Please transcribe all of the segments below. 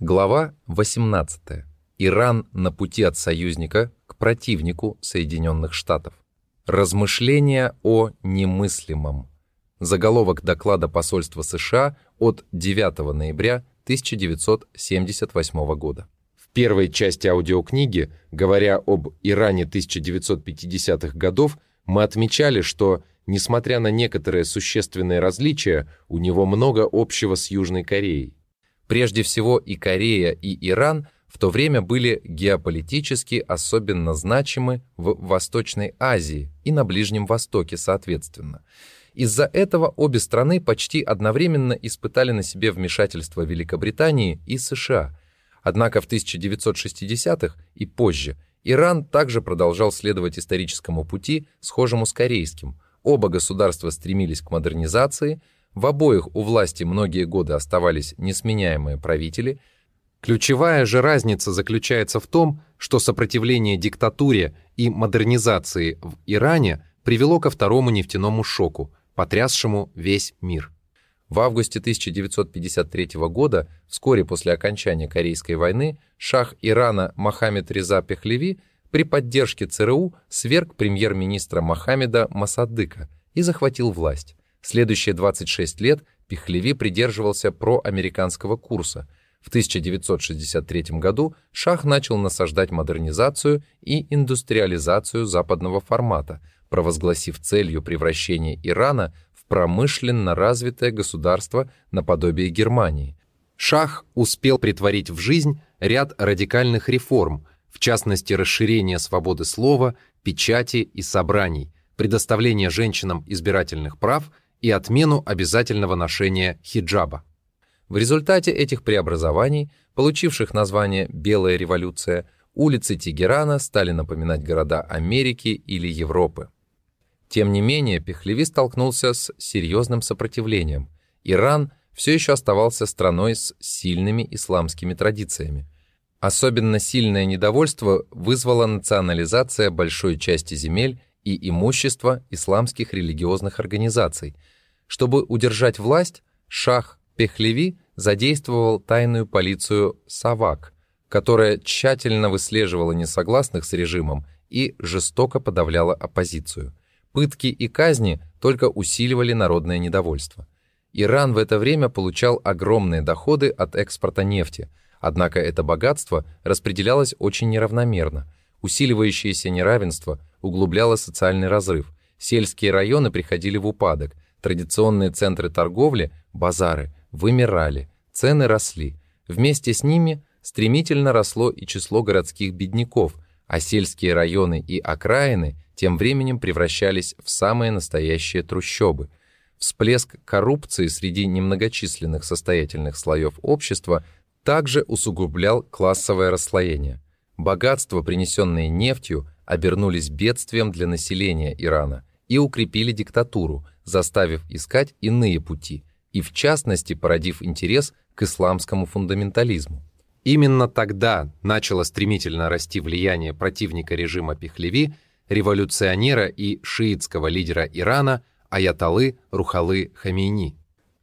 Глава 18. Иран на пути от союзника к противнику Соединенных Штатов. Размышления о немыслимом. Заголовок доклада посольства США от 9 ноября 1978 года. В первой части аудиокниги, говоря об Иране 1950-х годов, мы отмечали, что, несмотря на некоторые существенные различия, у него много общего с Южной Кореей. Прежде всего и Корея, и Иран в то время были геополитически особенно значимы в Восточной Азии и на Ближнем Востоке соответственно. Из-за этого обе страны почти одновременно испытали на себе вмешательство Великобритании и США. Однако в 1960-х и позже Иран также продолжал следовать историческому пути, схожему с корейским. Оба государства стремились к модернизации – в обоих у власти многие годы оставались несменяемые правители. Ключевая же разница заключается в том, что сопротивление диктатуре и модернизации в Иране привело ко второму нефтяному шоку, потрясшему весь мир. В августе 1953 года, вскоре после окончания Корейской войны, шах Ирана Мохаммед Реза Пехлеви при поддержке ЦРУ сверг премьер-министра Мохаммеда Масадыка и захватил власть. Следующие 26 лет Пихлеви придерживался проамериканского курса. В 1963 году Шах начал насаждать модернизацию и индустриализацию западного формата, провозгласив целью превращения Ирана в промышленно развитое государство наподобие Германии. Шах успел притворить в жизнь ряд радикальных реформ, в частности расширение свободы слова, печати и собраний, предоставление женщинам избирательных прав – и отмену обязательного ношения хиджаба. В результате этих преобразований, получивших название «Белая революция», улицы Тегерана стали напоминать города Америки или Европы. Тем не менее, Пехлеви столкнулся с серьезным сопротивлением. Иран все еще оставался страной с сильными исламскими традициями. Особенно сильное недовольство вызвала национализация большой части земель и имущества исламских религиозных организаций. Чтобы удержать власть, шах Пехлеви задействовал тайную полицию «Савак», которая тщательно выслеживала несогласных с режимом и жестоко подавляла оппозицию. Пытки и казни только усиливали народное недовольство. Иран в это время получал огромные доходы от экспорта нефти, однако это богатство распределялось очень неравномерно. Усиливающееся неравенство углубляло социальный разрыв, сельские районы приходили в упадок, традиционные центры торговли, базары, вымирали, цены росли. Вместе с ними стремительно росло и число городских бедняков, а сельские районы и окраины тем временем превращались в самые настоящие трущобы. Всплеск коррупции среди немногочисленных состоятельных слоев общества также усугублял классовое расслоение. Богатства, принесенные нефтью, обернулись бедствием для населения Ирана и укрепили диктатуру, заставив искать иные пути и, в частности, породив интерес к исламскому фундаментализму. Именно тогда начало стремительно расти влияние противника режима Пехлеви, революционера и шиитского лидера Ирана Аяталы Рухалы Хамейни.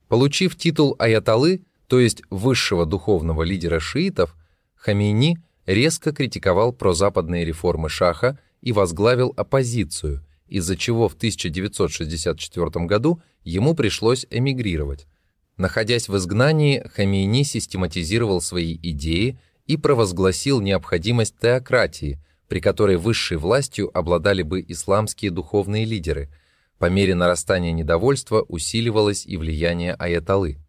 Получив титул Аяталы, то есть высшего духовного лидера шиитов, Хамейни – резко критиковал прозападные реформы Шаха и возглавил оппозицию, из-за чего в 1964 году ему пришлось эмигрировать. Находясь в изгнании, Хамейни систематизировал свои идеи и провозгласил необходимость теократии, при которой высшей властью обладали бы исламские духовные лидеры. По мере нарастания недовольства усиливалось и влияние аяталы.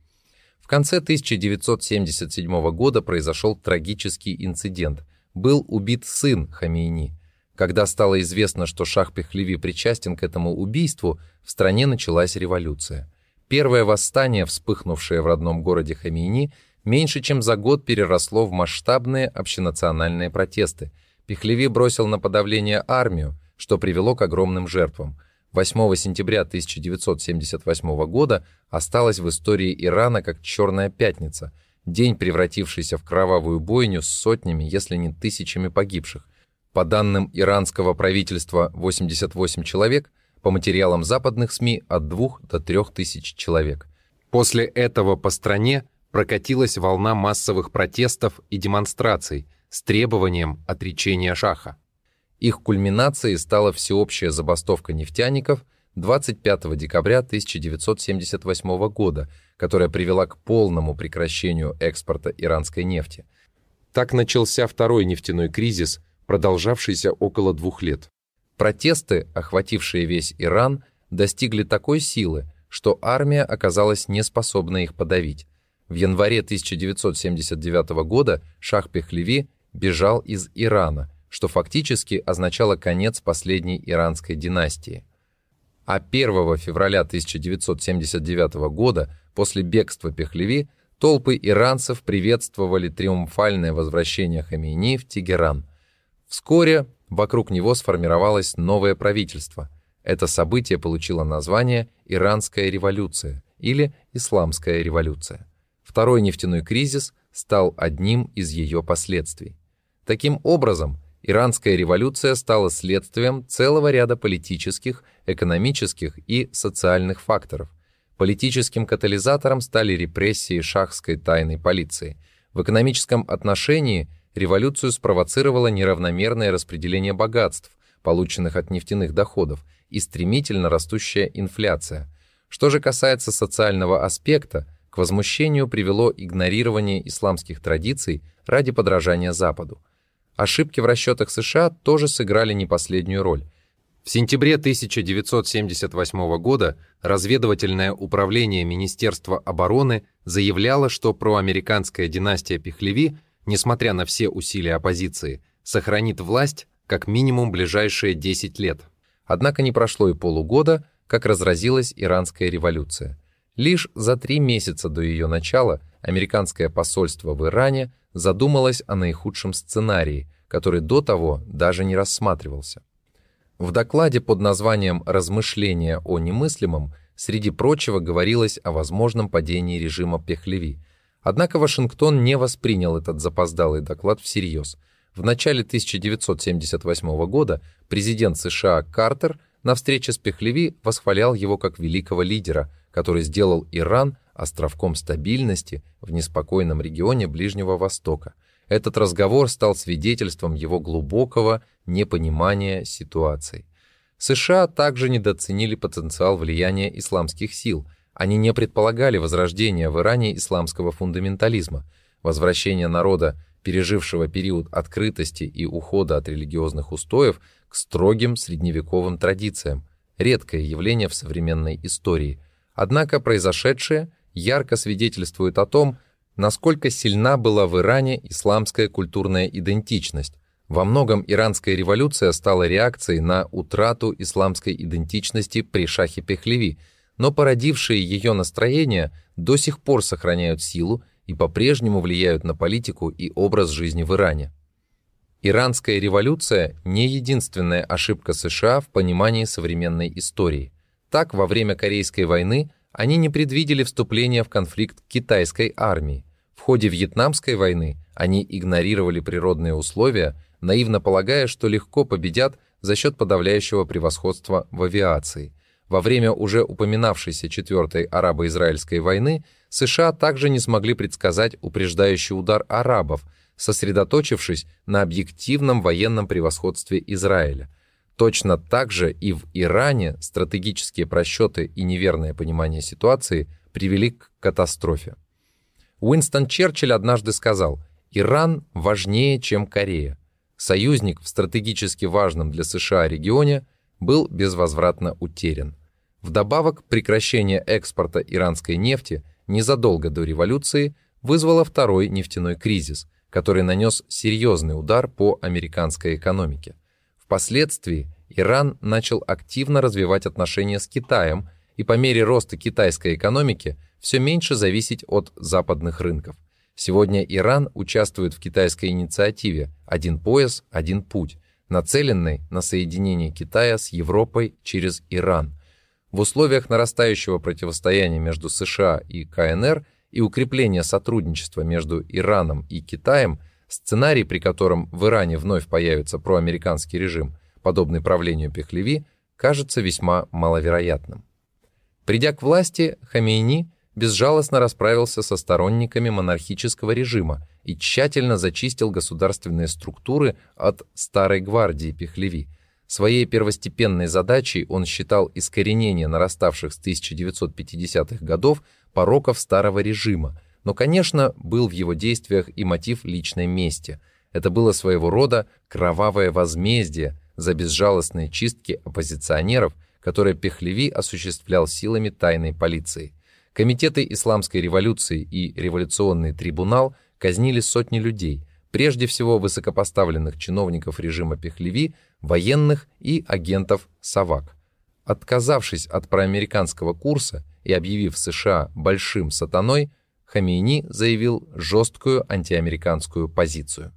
В конце 1977 года произошел трагический инцидент. Был убит сын Хамейни. Когда стало известно, что Шах Пехлеви причастен к этому убийству, в стране началась революция. Первое восстание, вспыхнувшее в родном городе Хамейни, меньше чем за год переросло в масштабные общенациональные протесты. Пехлеви бросил на подавление армию, что привело к огромным жертвам. 8 сентября 1978 года осталась в истории Ирана как «Черная пятница», день, превратившийся в кровавую бойню с сотнями, если не тысячами погибших. По данным иранского правительства 88 человек, по материалам западных СМИ от 2 до 3 тысяч человек. После этого по стране прокатилась волна массовых протестов и демонстраций с требованием отречения Шаха. Их кульминацией стала всеобщая забастовка нефтяников 25 декабря 1978 года, которая привела к полному прекращению экспорта иранской нефти. Так начался второй нефтяной кризис, продолжавшийся около двух лет. Протесты, охватившие весь Иран, достигли такой силы, что армия оказалась неспособна их подавить. В январе 1979 года Шах Пехлеви бежал из Ирана, что фактически означало конец последней иранской династии. А 1 февраля 1979 года, после бегства Пехлеви, толпы иранцев приветствовали триумфальное возвращение Хамейни в Тегеран. Вскоре вокруг него сформировалось новое правительство. Это событие получило название «Иранская революция» или «Исламская революция». Второй нефтяной кризис стал одним из ее последствий. Таким образом, Иранская революция стала следствием целого ряда политических, экономических и социальных факторов. Политическим катализатором стали репрессии шахской тайной полиции. В экономическом отношении революцию спровоцировало неравномерное распределение богатств, полученных от нефтяных доходов, и стремительно растущая инфляция. Что же касается социального аспекта, к возмущению привело игнорирование исламских традиций ради подражания Западу. Ошибки в расчетах США тоже сыграли не последнюю роль. В сентябре 1978 года разведывательное управление Министерства обороны заявляло, что проамериканская династия Пехлеви, несмотря на все усилия оппозиции, сохранит власть как минимум ближайшие 10 лет. Однако не прошло и полугода, как разразилась Иранская революция. Лишь за три месяца до ее начала американское посольство в Иране задумалась о наихудшем сценарии, который до того даже не рассматривался. В докладе под названием «Размышления о немыслимом» среди прочего говорилось о возможном падении режима Пехлеви. Однако Вашингтон не воспринял этот запоздалый доклад всерьез. В начале 1978 года президент США Картер на встрече с Пехлеви восхвалял его как великого лидера, который сделал Иран островком стабильности в неспокойном регионе Ближнего Востока. Этот разговор стал свидетельством его глубокого непонимания ситуации. США также недооценили потенциал влияния исламских сил. Они не предполагали возрождения в Иране исламского фундаментализма, возвращения народа, пережившего период открытости и ухода от религиозных устоев, к строгим средневековым традициям, редкое явление в современной истории. Однако произошедшее – ярко свидетельствует о том, насколько сильна была в Иране исламская культурная идентичность. Во многом иранская революция стала реакцией на утрату исламской идентичности при шахе Пехлеви, но породившие ее настроения до сих пор сохраняют силу и по-прежнему влияют на политику и образ жизни в Иране. Иранская революция – не единственная ошибка США в понимании современной истории. Так, во время Корейской войны – они не предвидели вступления в конфликт китайской армии. В ходе Вьетнамской войны они игнорировали природные условия, наивно полагая, что легко победят за счет подавляющего превосходства в авиации. Во время уже упоминавшейся Четвертой арабо-израильской войны США также не смогли предсказать упреждающий удар арабов, сосредоточившись на объективном военном превосходстве Израиля – Точно так же и в Иране стратегические просчеты и неверное понимание ситуации привели к катастрофе. Уинстон Черчилль однажды сказал, «Иран важнее, чем Корея. Союзник в стратегически важном для США регионе был безвозвратно утерян». Вдобавок, прекращение экспорта иранской нефти незадолго до революции вызвало второй нефтяной кризис, который нанес серьезный удар по американской экономике. Впоследствии Иран начал активно развивать отношения с Китаем и по мере роста китайской экономики все меньше зависеть от западных рынков. Сегодня Иран участвует в китайской инициативе «Один пояс, один путь», нацеленной на соединение Китая с Европой через Иран. В условиях нарастающего противостояния между США и КНР и укрепления сотрудничества между Ираном и Китаем – Сценарий, при котором в Иране вновь появится проамериканский режим, подобный правлению Пехлеви, кажется весьма маловероятным. Придя к власти, Хамейни безжалостно расправился со сторонниками монархического режима и тщательно зачистил государственные структуры от Старой гвардии Пехлеви. Своей первостепенной задачей он считал искоренение нараставших с 1950-х годов пороков старого режима, но, конечно, был в его действиях и мотив личной мести. Это было своего рода кровавое возмездие за безжалостные чистки оппозиционеров, которые Пехлеви осуществлял силами тайной полиции. Комитеты Исламской революции и Революционный трибунал казнили сотни людей, прежде всего высокопоставленных чиновников режима Пехлеви, военных и агентов САВАК. Отказавшись от проамериканского курса и объявив США большим сатаной, Хамейни заявил жесткую антиамериканскую позицию.